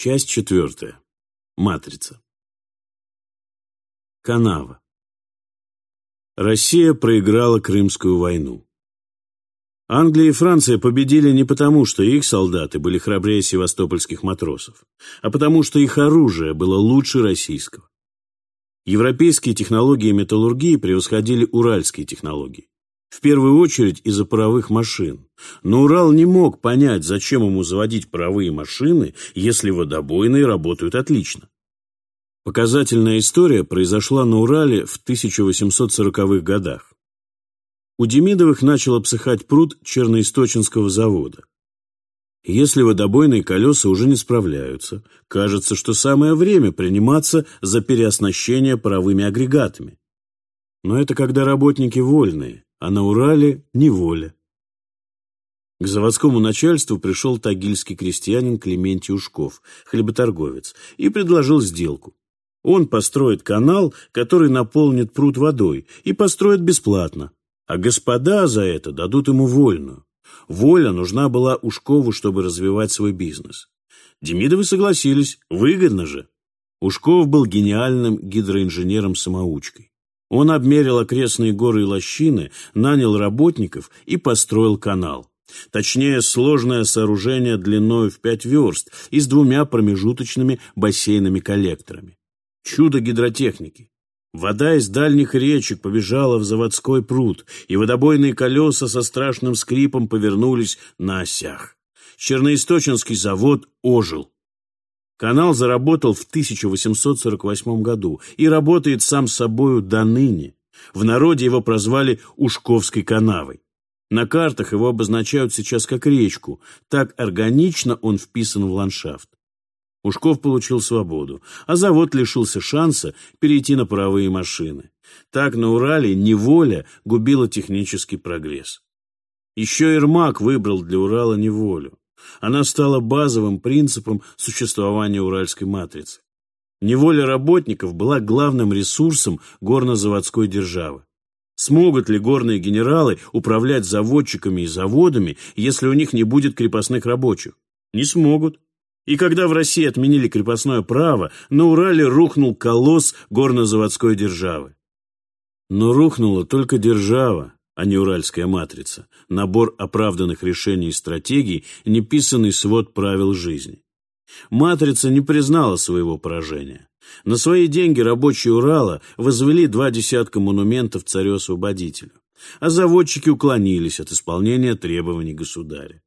Часть четвертая. Матрица. Канава. Россия проиграла Крымскую войну. Англия и Франция победили не потому, что их солдаты были храбрее севастопольских матросов, а потому, что их оружие было лучше российского. Европейские технологии металлургии превосходили уральские технологии. В первую очередь из-за паровых машин. Но Урал не мог понять, зачем ему заводить паровые машины, если водобойные работают отлично. Показательная история произошла на Урале в 1840-х годах. У Демидовых начал обсыхать пруд Черноисточинского завода. Если водобойные колеса уже не справляются, кажется, что самое время приниматься за переоснащение паровыми агрегатами. Но это когда работники вольные, а на Урале неволя. К заводскому начальству пришел тагильский крестьянин Клементий Ушков, хлеботорговец, и предложил сделку. Он построит канал, который наполнит пруд водой, и построит бесплатно, а господа за это дадут ему вольную. Воля нужна была Ушкову, чтобы развивать свой бизнес. Демидовы согласились, выгодно же. Ушков был гениальным гидроинженером-самоучкой. Он обмерил окрестные горы и лощины, нанял работников и построил канал. Точнее, сложное сооружение длиной в пять верст и с двумя промежуточными бассейнами-коллекторами. Чудо гидротехники. Вода из дальних речек побежала в заводской пруд, и водобойные колеса со страшным скрипом повернулись на осях. Черноисточинский завод ожил. Канал заработал в 1848 году и работает сам собою до ныне. В народе его прозвали Ушковской канавой. На картах его обозначают сейчас как речку, так органично он вписан в ландшафт. Ушков получил свободу, а завод лишился шанса перейти на паровые машины. Так на Урале неволя губила технический прогресс. Еще Ермак выбрал для Урала неволю. Она стала базовым принципом существования уральской матрицы. Неволя работников была главным ресурсом горнозаводской державы. Смогут ли горные генералы управлять заводчиками и заводами, если у них не будет крепостных рабочих? Не смогут. И когда в России отменили крепостное право, на Урале рухнул колосс горнозаводской державы. Но рухнула только держава, а не уральская матрица, набор оправданных решений и стратегий, неписанный свод правил жизни. Матрица не признала своего поражения. На свои деньги рабочие Урала возвели два десятка монументов царю-освободителю, а заводчики уклонились от исполнения требований государя.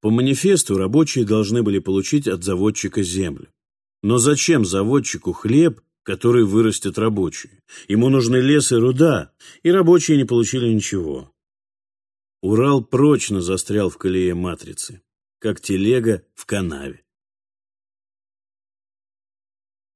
По манифесту рабочие должны были получить от заводчика землю. Но зачем заводчику хлеб, который вырастет рабочие. Ему нужны лес и руда, и рабочие не получили ничего. Урал прочно застрял в колее матрицы, как телега в канаве.